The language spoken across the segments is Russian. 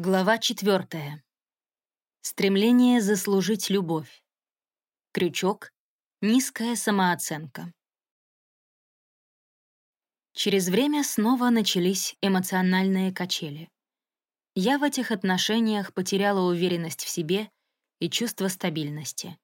Глава четвертая. Стремление заслужить любовь. Крючок. Низкая самооценка. Через время снова начались эмоциональные качели. Я в этих отношениях потеряла уверенность в себе и чувство стабильности.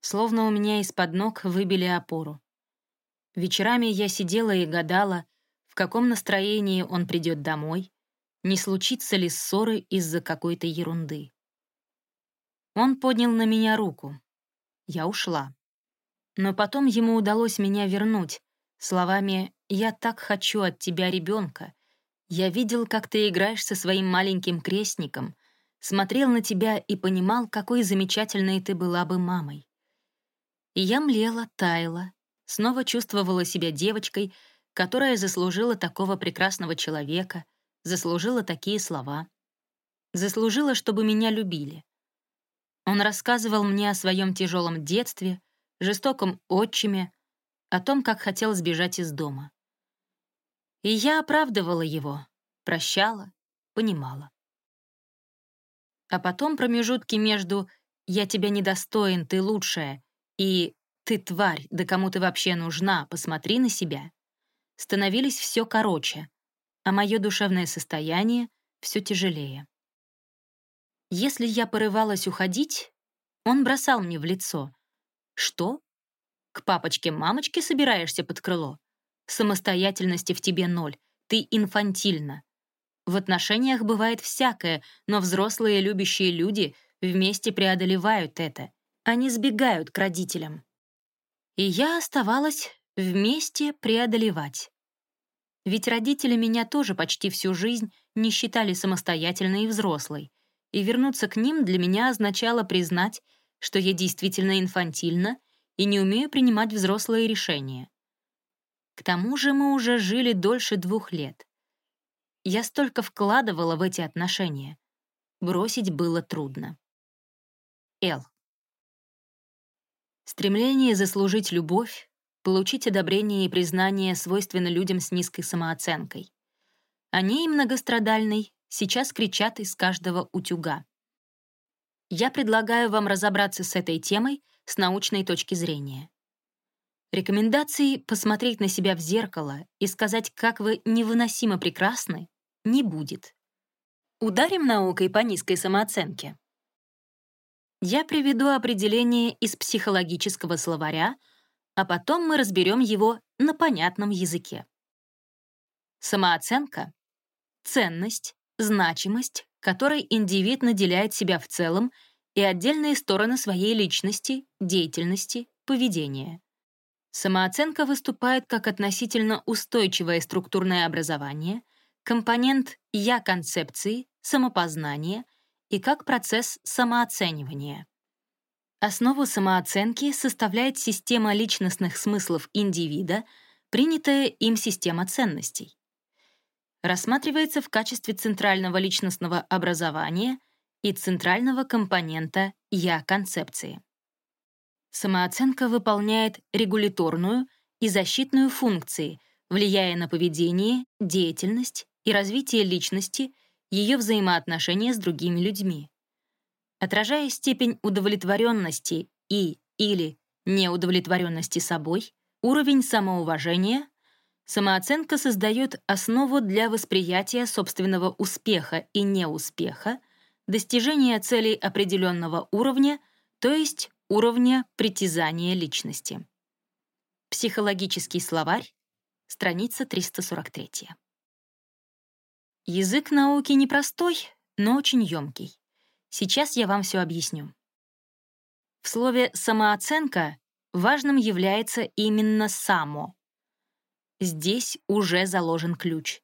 Словно у меня из-под ног выбили опору. Вечерами я сидела и гадала, в каком настроении он придет домой, не случится ли ссоры из-за какой-то ерунды. Он поднял на меня руку. Я ушла. Но потом ему удалось меня вернуть словами «Я так хочу от тебя ребенка. Я видел, как ты играешь со своим маленьким крестником, смотрел на тебя и понимал, какой замечательной ты была бы мамой». И я млела, таяла, снова чувствовала себя девочкой, которая заслужила такого прекрасного человека, заслужила такие слова. Заслужила, чтобы меня любили. Он рассказывал мне о своем тяжелом детстве, жестоком отчиме, о том, как хотел сбежать из дома. И я оправдывала его, прощала, понимала. А потом промежутки между «я тебя недостоин, ты лучшая» и «ты тварь, да кому ты вообще нужна, посмотри на себя» становились все короче, а мое душевное состояние все тяжелее. Если я порывалась уходить, он бросал мне в лицо. «Что? К папочке-мамочке собираешься под крыло? Самостоятельности в тебе ноль, ты инфантильна. В отношениях бывает всякое, но взрослые любящие люди вместе преодолевают это. Они сбегают к родителям. И я оставалась вместе преодолевать. Ведь родители меня тоже почти всю жизнь не считали самостоятельной и взрослой, и вернуться к ним для меня означало признать, что я действительно инфантильна и не умею принимать взрослые решения. К тому же мы уже жили дольше двух лет. Я столько вкладывала в эти отношения. Бросить было трудно. Эл. Стремление заслужить любовь Получить одобрение и признание свойственно людям с низкой самооценкой. Они и многострадальный сейчас кричат из каждого утюга. Я предлагаю вам разобраться с этой темой с научной точки зрения. Рекомендаций посмотреть на себя в зеркало и сказать, как вы невыносимо прекрасны, не будет. Ударим наукой по низкой самооценке. Я приведу определение из психологического словаря — а потом мы разберем его на понятном языке. Самооценка — ценность, значимость, которой индивид наделяет себя в целом и отдельные стороны своей личности, деятельности, поведения. Самооценка выступает как относительно устойчивое структурное образование, компонент «я-концепции», самопознания и как процесс самооценивания. Основу самооценки составляет система личностных смыслов индивида, принятая им система ценностей. Рассматривается в качестве центрального личностного образования и центрального компонента «я-концепции». Самооценка выполняет регуляторную и защитную функции, влияя на поведение, деятельность и развитие личности, ее взаимоотношения с другими людьми отражая степень удовлетворенности и или неудовлетворенности собой, уровень самоуважения, самооценка создает основу для восприятия собственного успеха и неуспеха, достижения целей определенного уровня, то есть уровня притязания личности. Психологический словарь, страница 343. Язык науки непростой, но очень емкий. Сейчас я вам все объясню. В слове «самооценка» важным является именно «само». Здесь уже заложен ключ.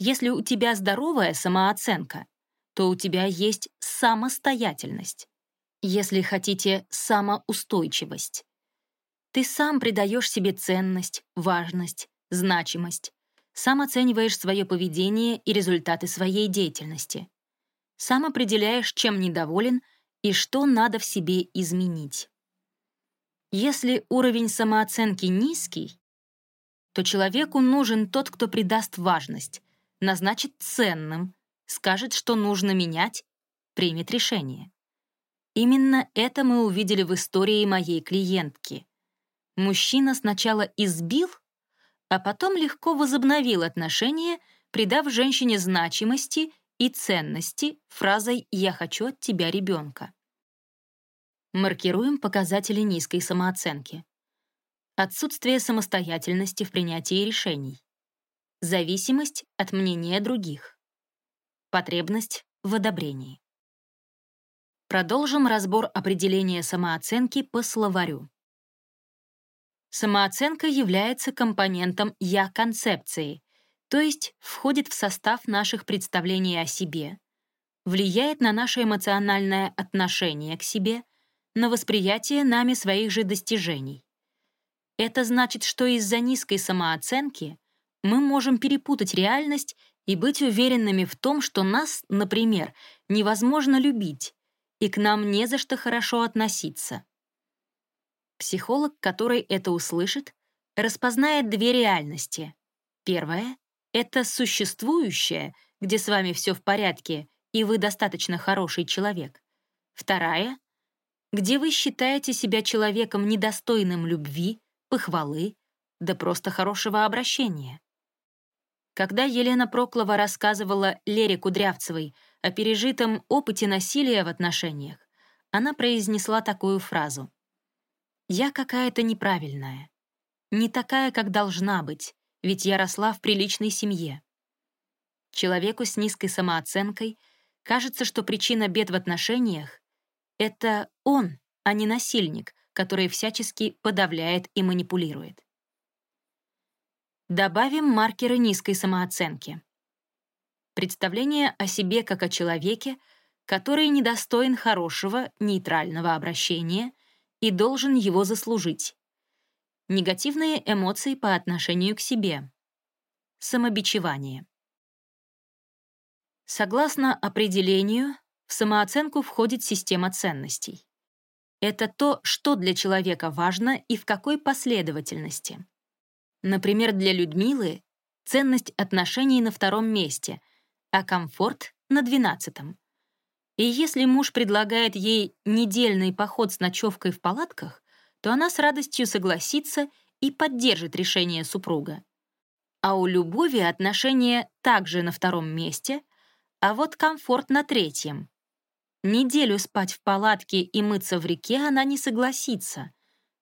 Если у тебя здоровая самооценка, то у тебя есть самостоятельность. Если хотите, самоустойчивость. Ты сам придаешь себе ценность, важность, значимость, сам оцениваешь свое поведение и результаты своей деятельности сам определяешь, чем недоволен и что надо в себе изменить. Если уровень самооценки низкий, то человеку нужен тот, кто придаст важность, назначит ценным, скажет, что нужно менять, примет решение. Именно это мы увидели в истории моей клиентки. Мужчина сначала избил, а потом легко возобновил отношения, придав женщине значимости и ценности фразой «я хочу от тебя ребенка». Маркируем показатели низкой самооценки. Отсутствие самостоятельности в принятии решений. Зависимость от мнения других. Потребность в одобрении. Продолжим разбор определения самооценки по словарю. Самооценка является компонентом «я-концепции», то есть входит в состав наших представлений о себе, влияет на наше эмоциональное отношение к себе, на восприятие нами своих же достижений. Это значит, что из-за низкой самооценки мы можем перепутать реальность и быть уверенными в том, что нас, например, невозможно любить, и к нам не за что хорошо относиться. Психолог, который это услышит, распознает две реальности. Первая — это существующее, где с вами все в порядке, и вы достаточно хороший человек. Вторая — где вы считаете себя человеком недостойным любви, похвалы, да просто хорошего обращения. Когда Елена Проклова рассказывала Лере Кудрявцевой о пережитом опыте насилия в отношениях, она произнесла такую фразу. «Я какая-то неправильная. Не такая, как должна быть, ведь я росла в приличной семье». Человеку с низкой самооценкой кажется, что причина бед в отношениях — это он, а не насильник, который всячески подавляет и манипулирует. Добавим маркеры низкой самооценки. Представление о себе как о человеке, который недостоин хорошего, нейтрального обращения и должен его заслужить. Негативные эмоции по отношению к себе. Самобичевание. Согласно определению, в самооценку входит система ценностей. Это то, что для человека важно и в какой последовательности. Например, для Людмилы ценность отношений на втором месте, а комфорт — на двенадцатом. И если муж предлагает ей недельный поход с ночевкой в палатках, то она с радостью согласится и поддержит решение супруга. А у Любови отношения также на втором месте, а вот комфорт на третьем. Неделю спать в палатке и мыться в реке она не согласится,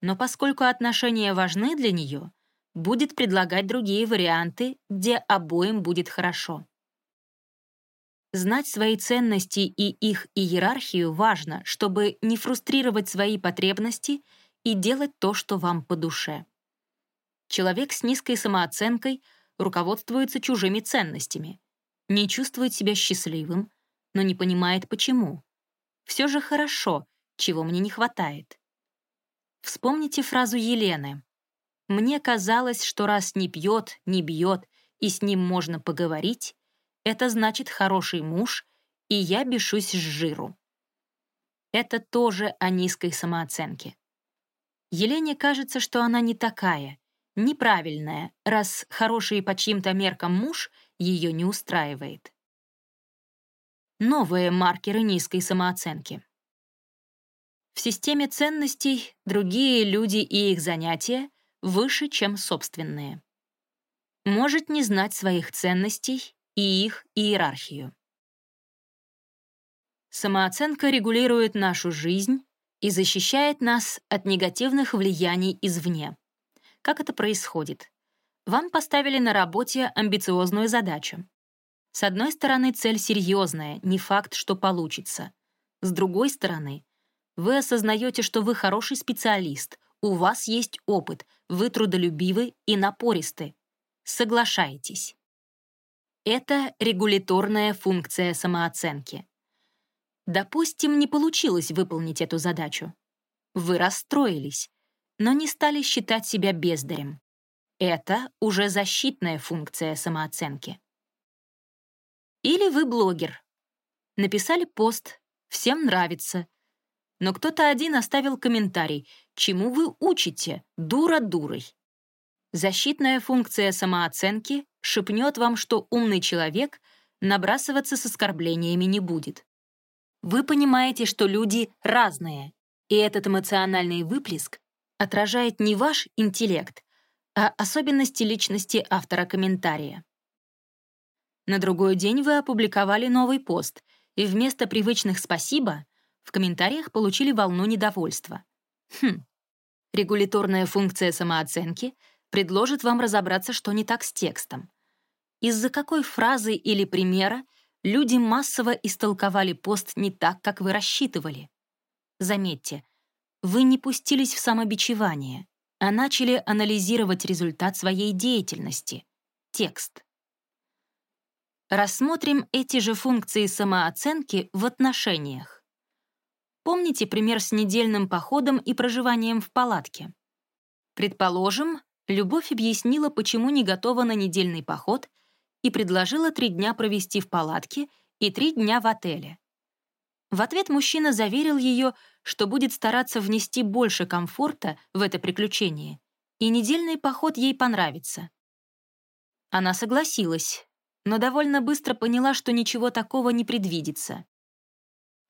но поскольку отношения важны для нее — будет предлагать другие варианты, где обоим будет хорошо. Знать свои ценности и их иерархию важно, чтобы не фрустрировать свои потребности и делать то, что вам по душе. Человек с низкой самооценкой руководствуется чужими ценностями, не чувствует себя счастливым, но не понимает, почему. Все же хорошо, чего мне не хватает. Вспомните фразу Елены. Мне казалось, что раз не пьет, не бьет, и с ним можно поговорить, это значит хороший муж, и я бешусь с жиру. Это тоже о низкой самооценке. Елене кажется, что она не такая, неправильная, раз хороший по чьим-то меркам муж ее не устраивает. Новые маркеры низкой самооценки. В системе ценностей другие люди и их занятия выше, чем собственные. Может не знать своих ценностей и их иерархию. Самооценка регулирует нашу жизнь и защищает нас от негативных влияний извне. Как это происходит? Вам поставили на работе амбициозную задачу. С одной стороны, цель серьезная, не факт, что получится. С другой стороны, вы осознаете, что вы хороший специалист, у вас есть опыт, вы трудолюбивы и напористы. Соглашайтесь. Это регуляторная функция самооценки. Допустим, не получилось выполнить эту задачу. Вы расстроились, но не стали считать себя бездарем. Это уже защитная функция самооценки. Или вы блогер. Написали пост, всем нравится, но кто-то один оставил комментарий «Чему вы учите? Дура дурой». Защитная функция самооценки шепнет вам, что умный человек набрасываться с оскорблениями не будет. Вы понимаете, что люди разные, и этот эмоциональный выплеск отражает не ваш интеллект, а особенности личности автора комментария. На другой день вы опубликовали новый пост, и вместо привычных «спасибо» в комментариях получили волну недовольства. Хм. Регуляторная функция самооценки предложит вам разобраться, что не так с текстом. Из-за какой фразы или примера люди массово истолковали пост не так, как вы рассчитывали. Заметьте, вы не пустились в самобичевание, а начали анализировать результат своей деятельности — текст. Рассмотрим эти же функции самооценки в отношениях. Помните пример с недельным походом и проживанием в палатке? Предположим, Любовь объяснила, почему не готова на недельный поход и предложила три дня провести в палатке и три дня в отеле. В ответ мужчина заверил ее, что будет стараться внести больше комфорта в это приключение, и недельный поход ей понравится. Она согласилась, но довольно быстро поняла, что ничего такого не предвидится.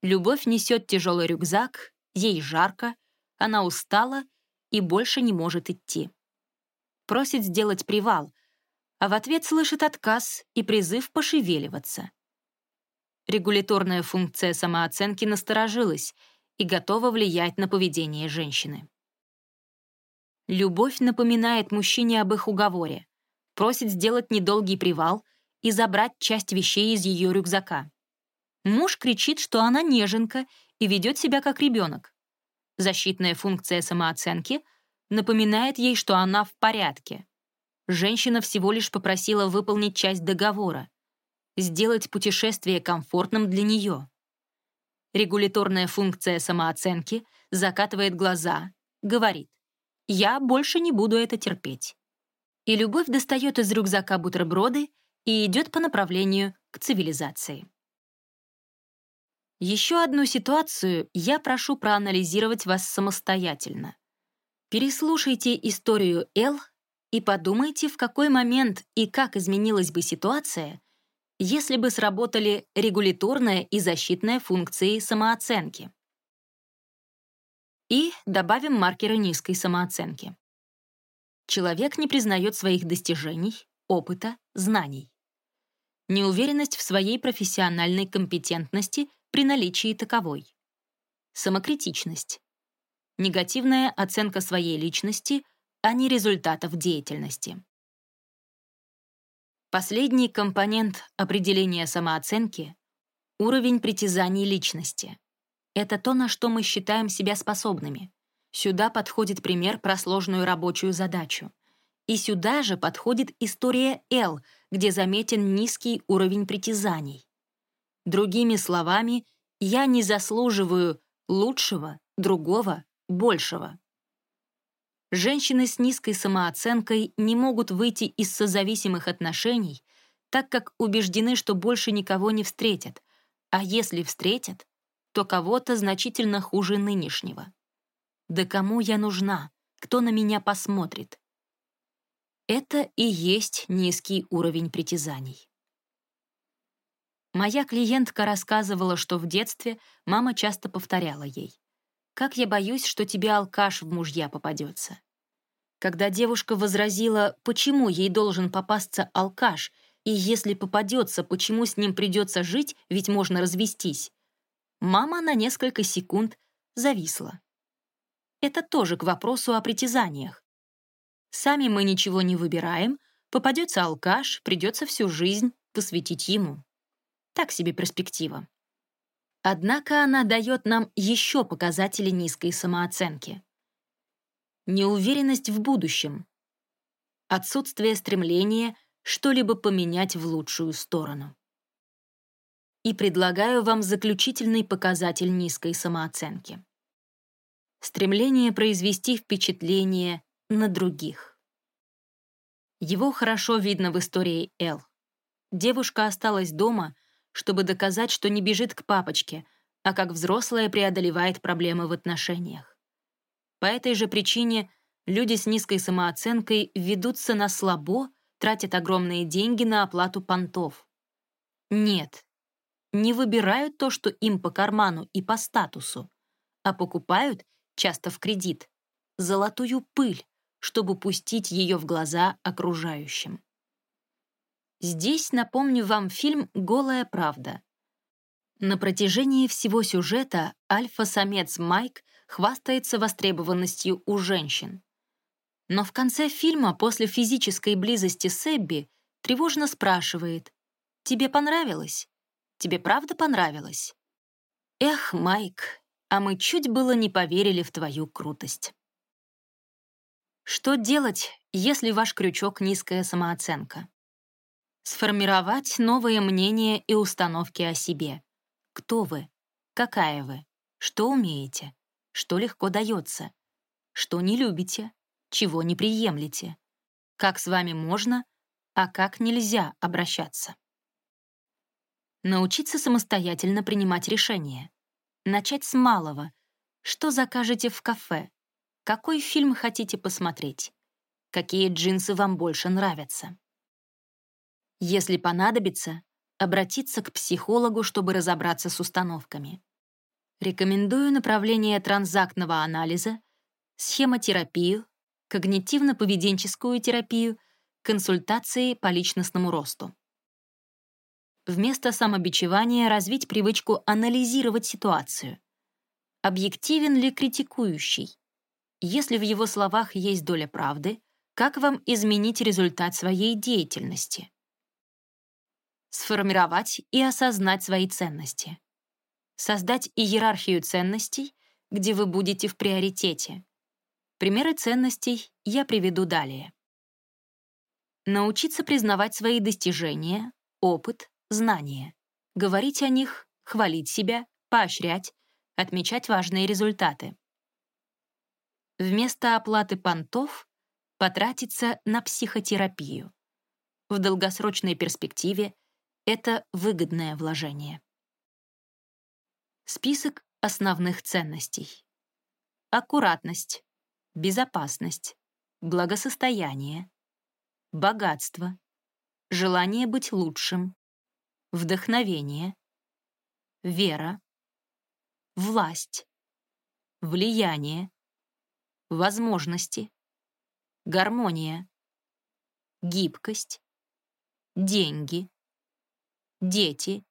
Любовь несет тяжелый рюкзак, ей жарко, она устала и больше не может идти. Просит сделать привал, а в ответ слышит отказ и призыв пошевеливаться. Регуляторная функция самооценки насторожилась и готова влиять на поведение женщины. Любовь напоминает мужчине об их уговоре, просит сделать недолгий привал и забрать часть вещей из ее рюкзака. Муж кричит, что она неженка и ведет себя как ребенок. Защитная функция самооценки напоминает ей, что она в порядке. Женщина всего лишь попросила выполнить часть договора, сделать путешествие комфортным для нее. Регуляторная функция самооценки закатывает глаза, говорит «Я больше не буду это терпеть». И любовь достает из рюкзака бутерброды и идет по направлению к цивилизации. Еще одну ситуацию я прошу проанализировать вас самостоятельно. Переслушайте историю Эл и подумайте, в какой момент и как изменилась бы ситуация, если бы сработали регуляторная и защитная функции самооценки. И добавим маркеры низкой самооценки. Человек не признает своих достижений, опыта, знаний. Неуверенность в своей профессиональной компетентности при наличии таковой. Самокритичность. Негативная оценка своей личности, а не результатов деятельности. Последний компонент определения самооценки — уровень притязаний личности. Это то, на что мы считаем себя способными. Сюда подходит пример про сложную рабочую задачу. И сюда же подходит история Л, где заметен низкий уровень притязаний. Другими словами, я не заслуживаю лучшего, другого, большего. Женщины с низкой самооценкой не могут выйти из созависимых отношений, так как убеждены, что больше никого не встретят, а если встретят, то кого-то значительно хуже нынешнего. Да кому я нужна? Кто на меня посмотрит? Это и есть низкий уровень притязаний. Моя клиентка рассказывала, что в детстве мама часто повторяла ей. «Как я боюсь, что тебе алкаш в мужья попадется». Когда девушка возразила, почему ей должен попасться алкаш, и если попадется, почему с ним придется жить, ведь можно развестись, мама на несколько секунд зависла. Это тоже к вопросу о притязаниях. Сами мы ничего не выбираем, попадется алкаш, придется всю жизнь посвятить ему. Так себе перспектива. Однако она дает нам еще показатели низкой самооценки. Неуверенность в будущем. Отсутствие стремления что-либо поменять в лучшую сторону. И предлагаю вам заключительный показатель низкой самооценки. Стремление произвести впечатление на других. Его хорошо видно в истории Эл. Девушка осталась дома, чтобы доказать, что не бежит к папочке, а как взрослая преодолевает проблемы в отношениях. По этой же причине люди с низкой самооценкой ведутся на слабо, тратят огромные деньги на оплату понтов. Нет, не выбирают то, что им по карману и по статусу, а покупают, часто в кредит, золотую пыль, чтобы пустить ее в глаза окружающим. Здесь напомню вам фильм «Голая правда». На протяжении всего сюжета альфа-самец Майк хвастается востребованностью у женщин. Но в конце фильма после физической близости с Эбби тревожно спрашивает «Тебе понравилось? Тебе правда понравилось?» Эх, Майк, а мы чуть было не поверили в твою крутость. Что делать, если ваш крючок — низкая самооценка? Сформировать новые мнения и установки о себе. Кто вы? Какая вы? Что умеете? Что легко дается? Что не любите? Чего не приемлете? Как с вами можно, а как нельзя обращаться? Научиться самостоятельно принимать решения. Начать с малого. Что закажете в кафе? Какой фильм хотите посмотреть? Какие джинсы вам больше нравятся? Если понадобится, обратиться к психологу, чтобы разобраться с установками. Рекомендую направление транзактного анализа, схемотерапию, когнитивно-поведенческую терапию, консультации по личностному росту. Вместо самобичевания развить привычку анализировать ситуацию. Объективен ли критикующий? Если в его словах есть доля правды, как вам изменить результат своей деятельности? Сформировать и осознать свои ценности. Создать иерархию ценностей, где вы будете в приоритете. Примеры ценностей я приведу далее. Научиться признавать свои достижения, опыт, знания, говорить о них, хвалить себя, поощрять, отмечать важные результаты. Вместо оплаты понтов потратиться на психотерапию. В долгосрочной перспективе это выгодное вложение. Список основных ценностей. Аккуратность, безопасность, благосостояние, богатство, желание быть лучшим, вдохновение, вера, власть, влияние, возможности, гармония, гибкость, деньги, дети,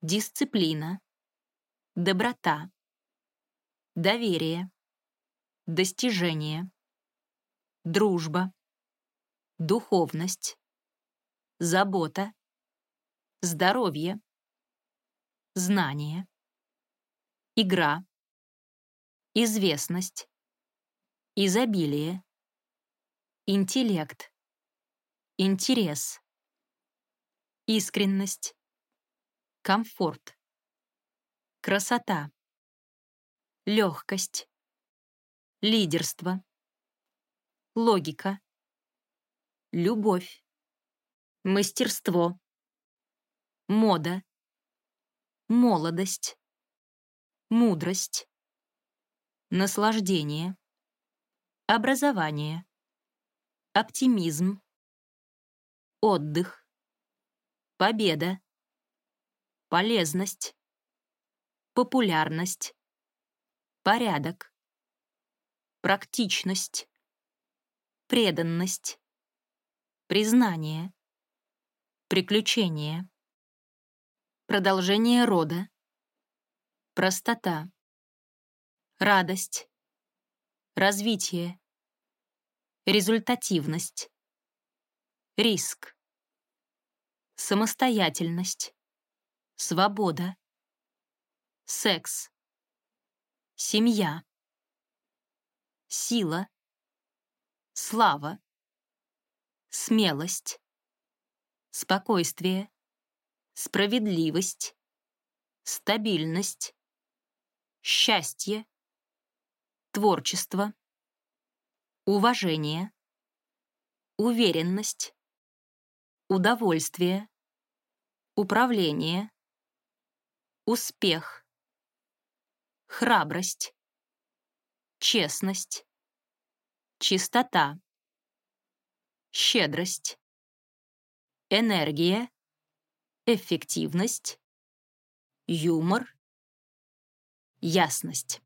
дисциплина, доброта, доверие, достижение, дружба, духовность, забота, здоровье, знание, игра, известность, изобилие, интеллект, интерес, искренность, комфорт, красота, легкость, лидерство, логика, любовь, мастерство, мода, молодость, мудрость, наслаждение, образование, оптимизм, отдых, победа, полезность, популярность, порядок, практичность, преданность, признание, приключение, продолжение рода, простота, радость, развитие, результативность, риск, самостоятельность, свобода, секс, семья, сила, слава, смелость, спокойствие, справедливость, стабильность, счастье, творчество, уважение, уверенность, удовольствие, управление, успех, храбрость, честность, чистота, щедрость, энергия, эффективность, юмор, ясность.